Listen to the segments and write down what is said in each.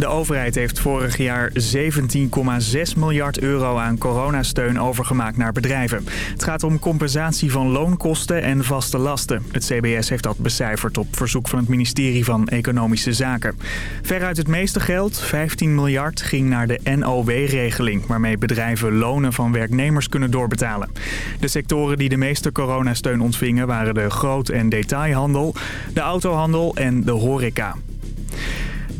De overheid heeft vorig jaar 17,6 miljard euro aan coronasteun overgemaakt naar bedrijven. Het gaat om compensatie van loonkosten en vaste lasten. Het CBS heeft dat becijferd op verzoek van het ministerie van Economische Zaken. Veruit het meeste geld, 15 miljard, ging naar de NOW-regeling... waarmee bedrijven lonen van werknemers kunnen doorbetalen. De sectoren die de meeste coronasteun ontvingen waren de groot- en detailhandel, de autohandel en de horeca.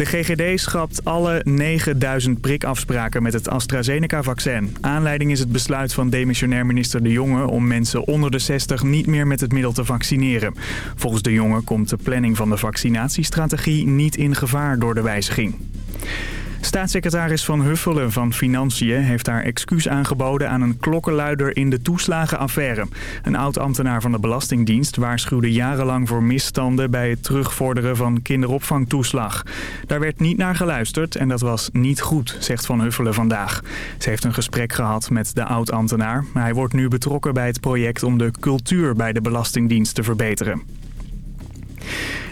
De GGD schrapt alle 9000 prikafspraken met het AstraZeneca-vaccin. Aanleiding is het besluit van demissionair minister De Jonge... om mensen onder de 60 niet meer met het middel te vaccineren. Volgens De Jonge komt de planning van de vaccinatiestrategie niet in gevaar door de wijziging. Staatssecretaris Van Huffelen van Financiën heeft haar excuus aangeboden aan een klokkenluider in de toeslagenaffaire. Een oud-ambtenaar van de Belastingdienst waarschuwde jarenlang voor misstanden bij het terugvorderen van kinderopvangtoeslag. Daar werd niet naar geluisterd en dat was niet goed, zegt Van Huffelen vandaag. Ze heeft een gesprek gehad met de oud-ambtenaar. Hij wordt nu betrokken bij het project om de cultuur bij de Belastingdienst te verbeteren.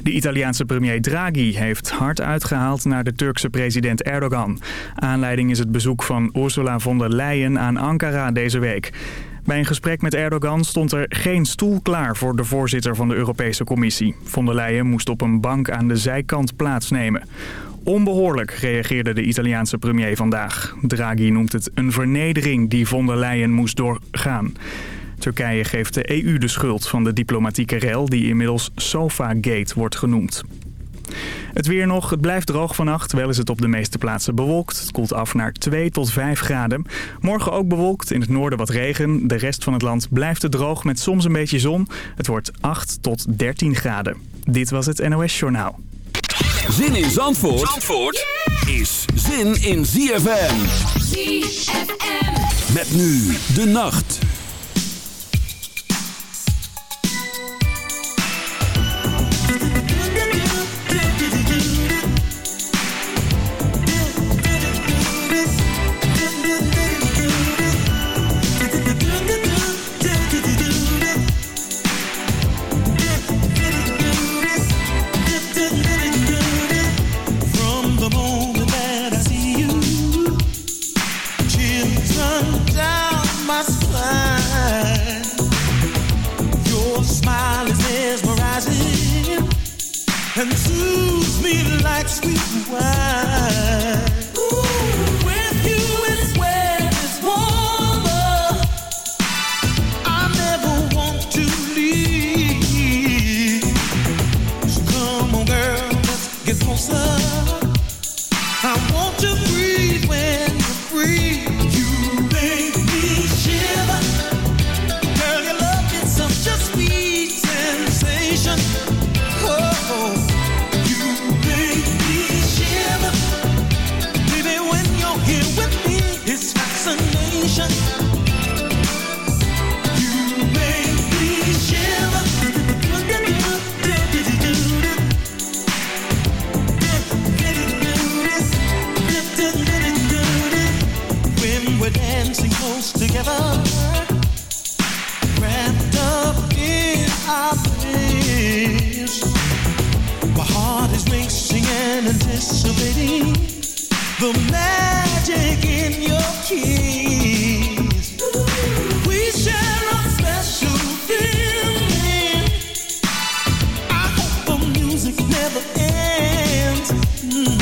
De Italiaanse premier Draghi heeft hard uitgehaald naar de Turkse president Erdogan. Aanleiding is het bezoek van Ursula von der Leyen aan Ankara deze week. Bij een gesprek met Erdogan stond er geen stoel klaar voor de voorzitter van de Europese Commissie. Von der Leyen moest op een bank aan de zijkant plaatsnemen. Onbehoorlijk reageerde de Italiaanse premier vandaag. Draghi noemt het een vernedering die von der Leyen moest doorgaan. Turkije geeft de EU de schuld van de diplomatieke rel die inmiddels Sofagate wordt genoemd. Het weer nog, het blijft droog vannacht, wel is het op de meeste plaatsen bewolkt. Het koelt af naar 2 tot 5 graden. Morgen ook bewolkt, in het noorden wat regen. De rest van het land blijft het droog met soms een beetje zon. Het wordt 8 tot 13 graden. Dit was het NOS Journaal. Zin in Zandvoort, Zandvoort is zin in ZFM. ZFM. Met nu de nacht. My heart is racing and anticipating the magic in your kiss. We share a special feeling. I hope the music never ends. Mm.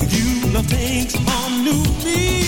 With you, love takes on new meaning.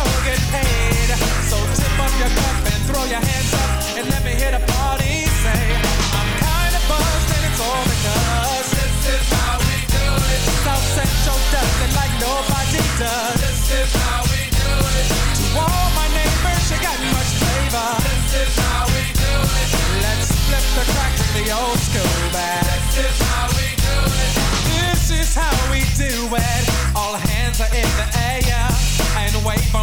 get paid. So tip up your cup and throw your hands up and let me hit a party. Say, I'm kinda buzzed and it's all because this is how we do it. South Central does it like nobody does. This is how we do it. To all my neighbors, you got much flavor. This is how we do it. Let's flip the crack in the old school.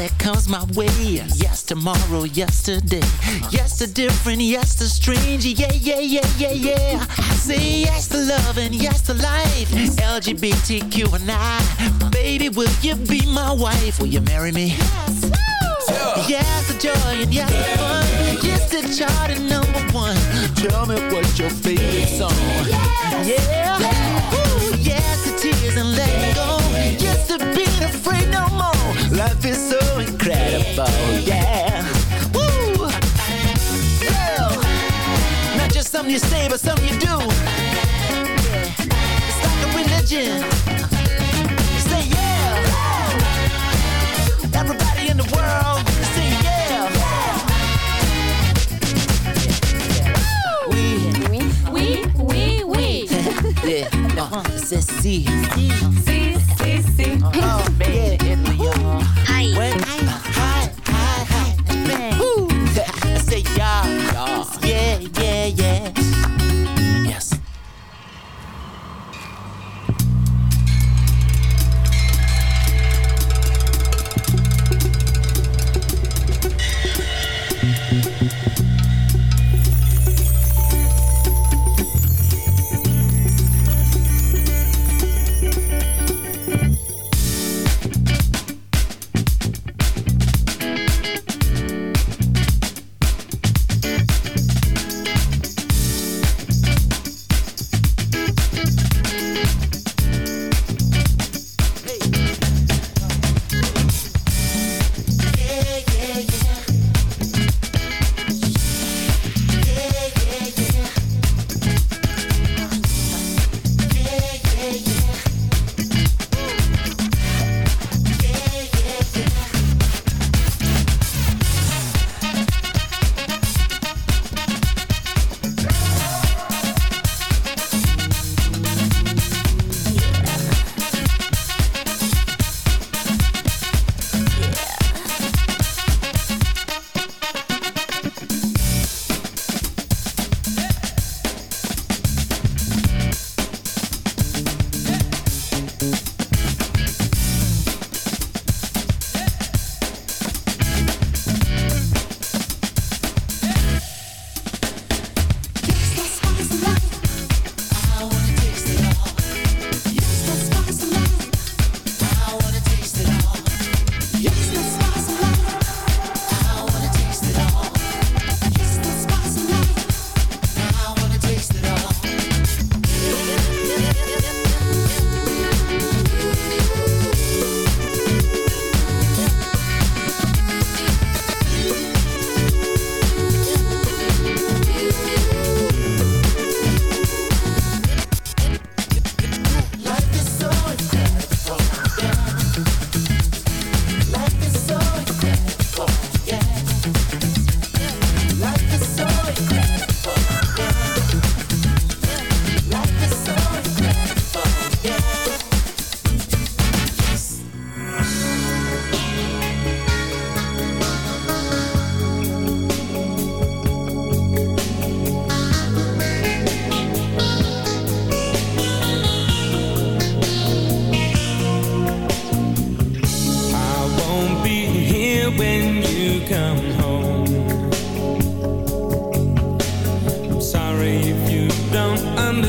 That comes my way. Yes, tomorrow, yesterday. Yes to different, yes to strange. Yeah, yeah, yeah, yeah, yeah. I say yes to love and yes to life. LGBTQ and I. Baby, will you be my wife? Will you marry me? Yes to joy and yes to fun. Yes to chart and number one. Tell me what's your favorite song. Yeah. Ooh, yes to tears and letting go. To being afraid no more. Life is so incredible. Yeah. Woo. Yeah. Not just something you say, but something you do. It's like a religion. Say yeah. Everybody in the world, say yeah. We, Oui, oui, oui. yeah, uh, c'est si. Si, si, si. Oh, man, in y'all. Hi. When,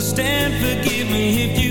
understand. Forgive me if you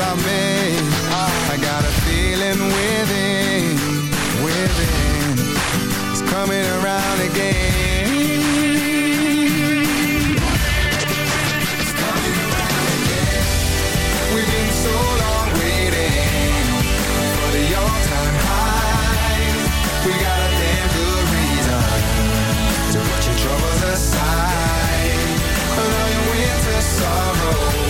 I made. I got a feeling within, within. It's coming around again. It's coming around again. We've been so long waiting for the all-time. We got a damn good reason to put your troubles aside. Your winter sorrows,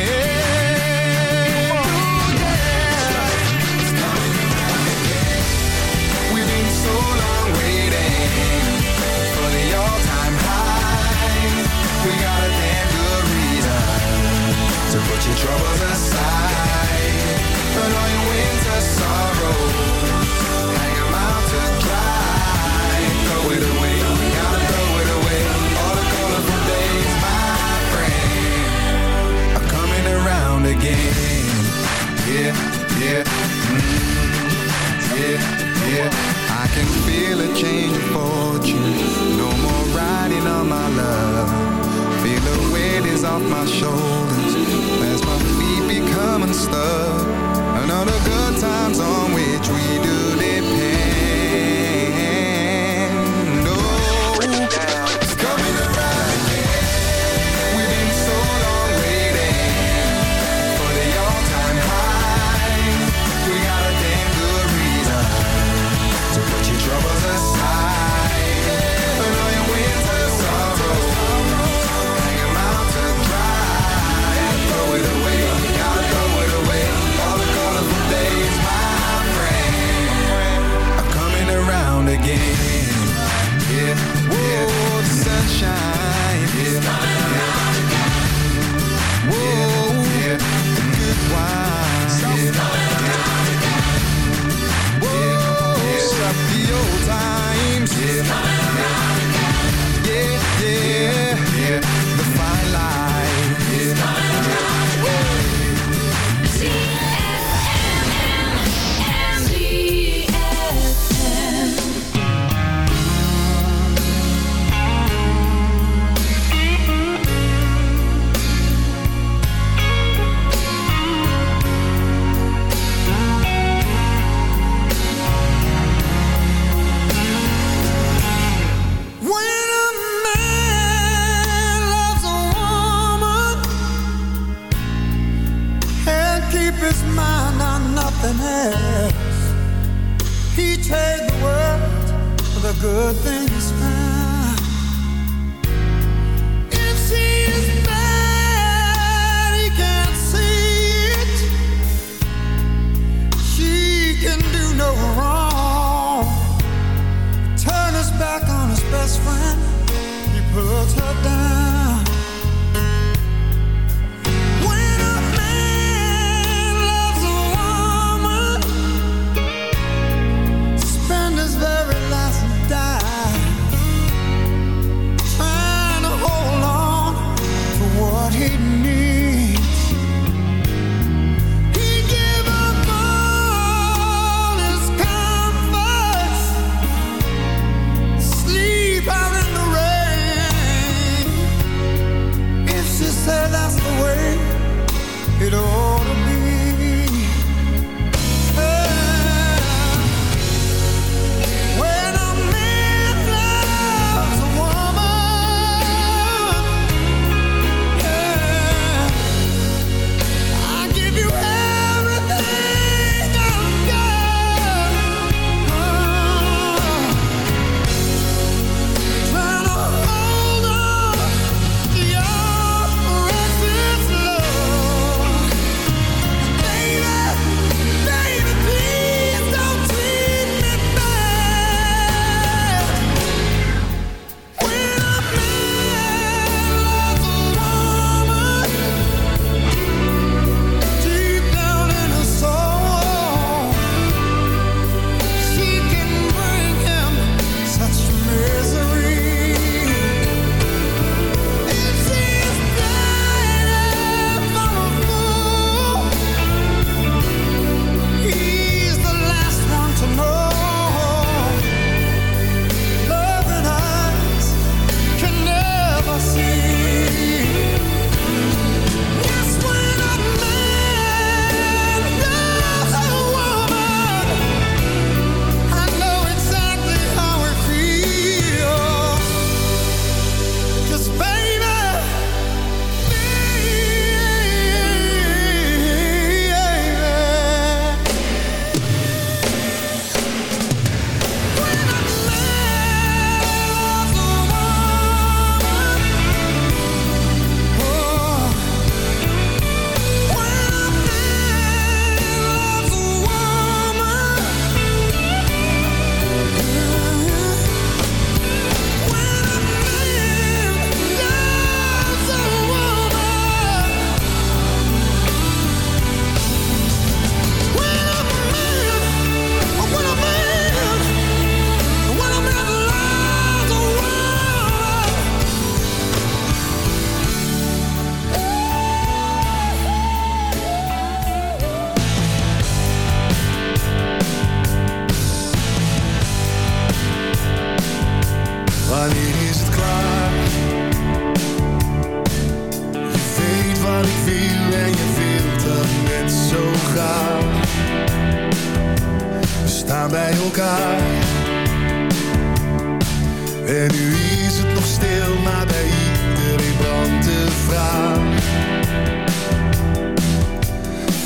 En nu is het nog stil, maar bij iedereen brandt de vraag.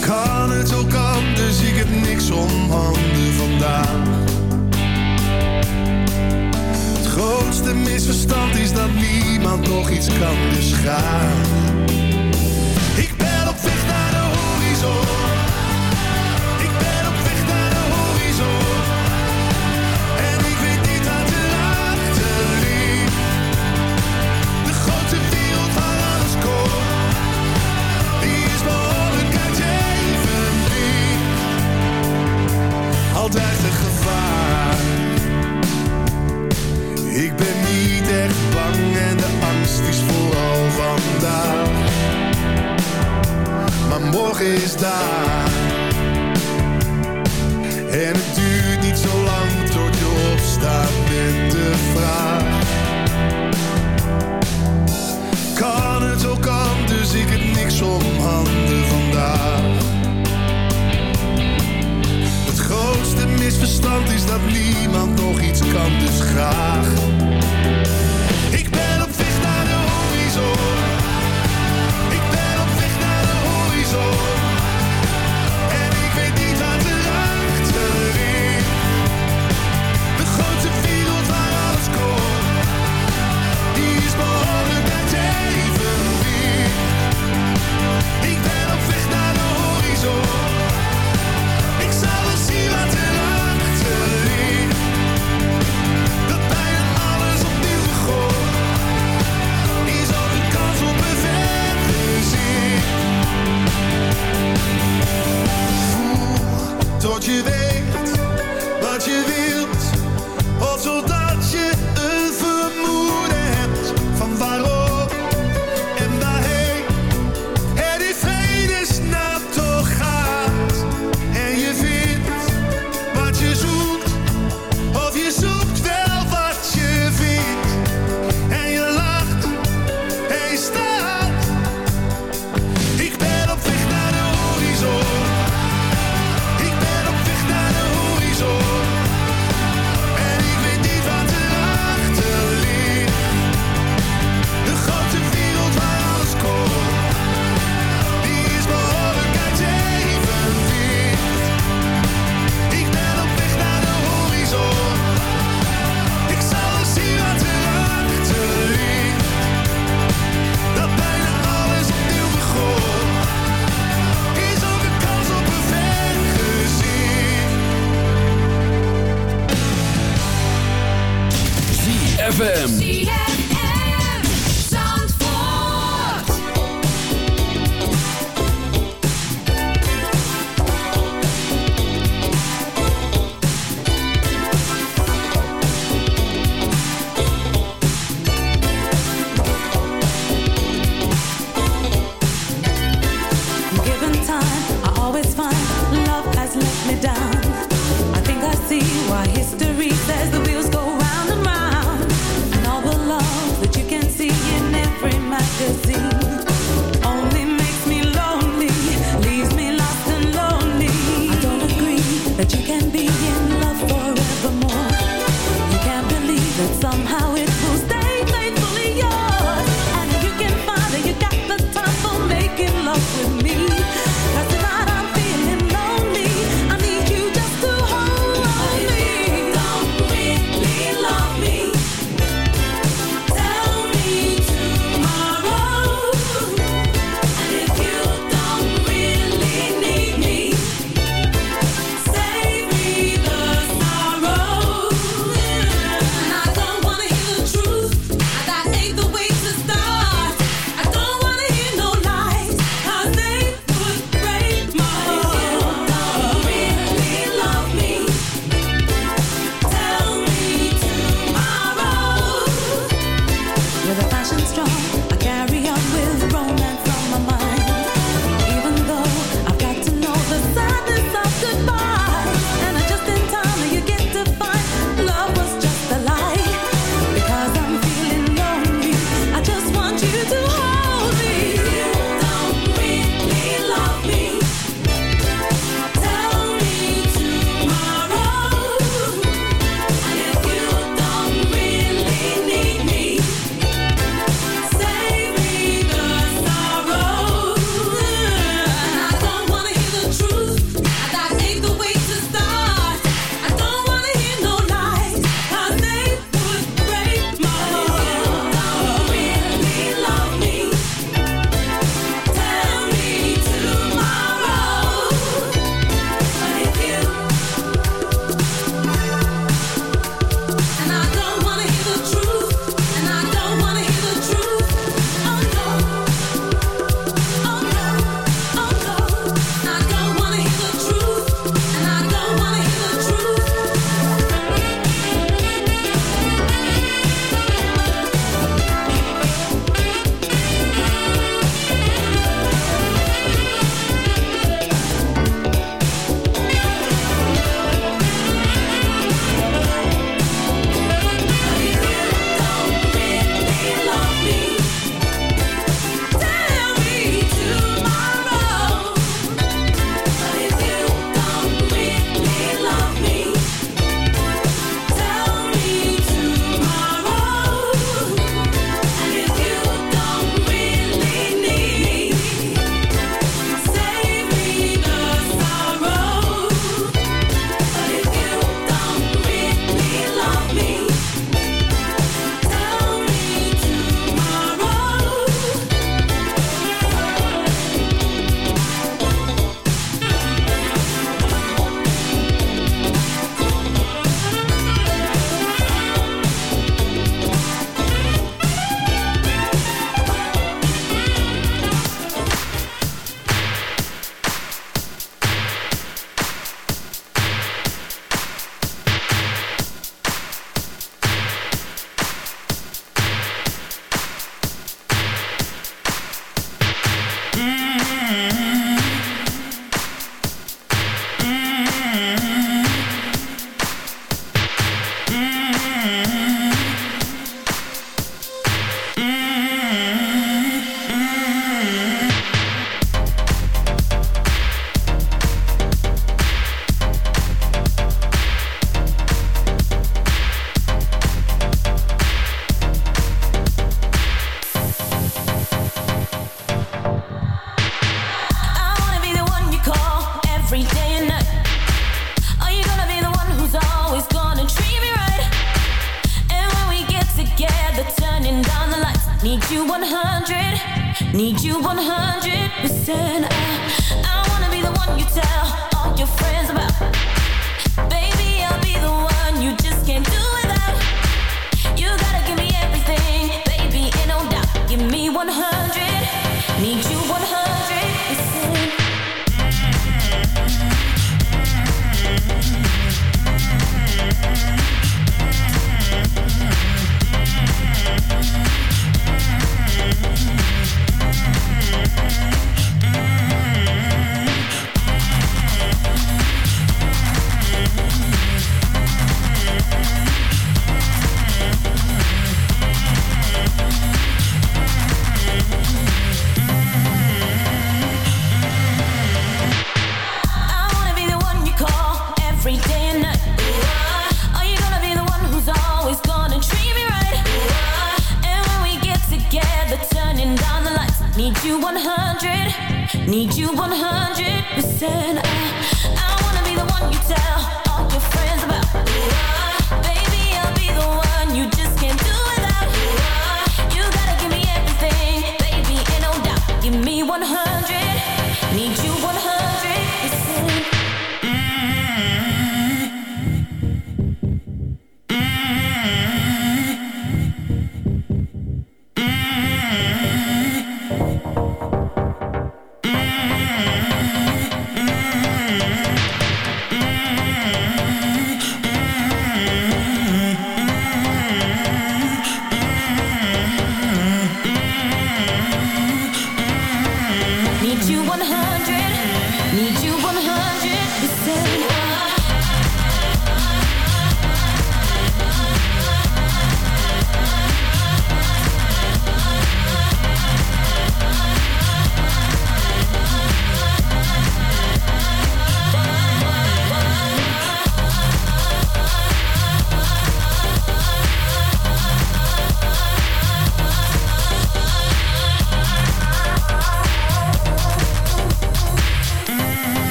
Kan het al kan, dus ik heb niks om handen vandaag. Het grootste misverstand is dat niemand nog iets kan, dus.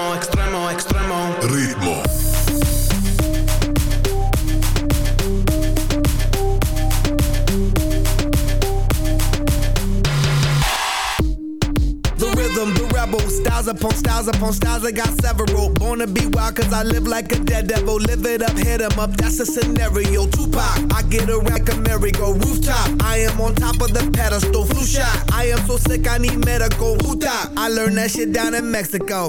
Extremo, extremo, extremo, extremo. Ritmo. The rhythm, the rebel, styles upon styles upon styles, I got several. Born to be wild, cause I live like a dead devil. Live it up, hit hit 'em up, that's a scenario. Tupac, I get around like a merry-go rooftop. I am on top of the pedestal, flu shot. I am so sick, I need medical. Huta, I learned that shit down in Mexico.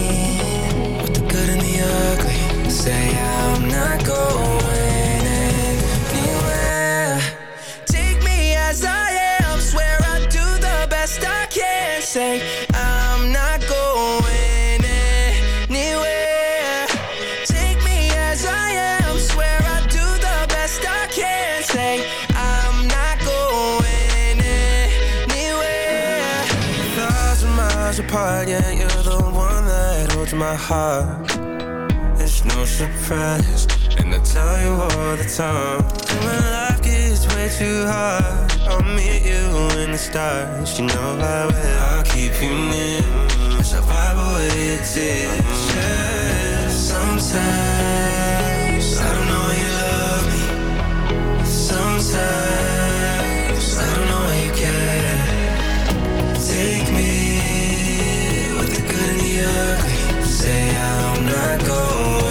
ugly. Say I'm not going anywhere. Take me as I am. Swear I do the best I can. Say I'm not going anywhere. Take me as I am. Swear I do the best I can. Say I'm not going anywhere. Thousand miles apart, yeah, you're the one that holds my heart. Surprise, and I tell you all the time. When life gets way too hard, I'll meet you in the stars. You know I will. I'll keep you near, as I wipe away your tears. Sometimes I don't know why you love me. Sometimes I don't know you care. Take me with the good and the ugly. Say I'm not going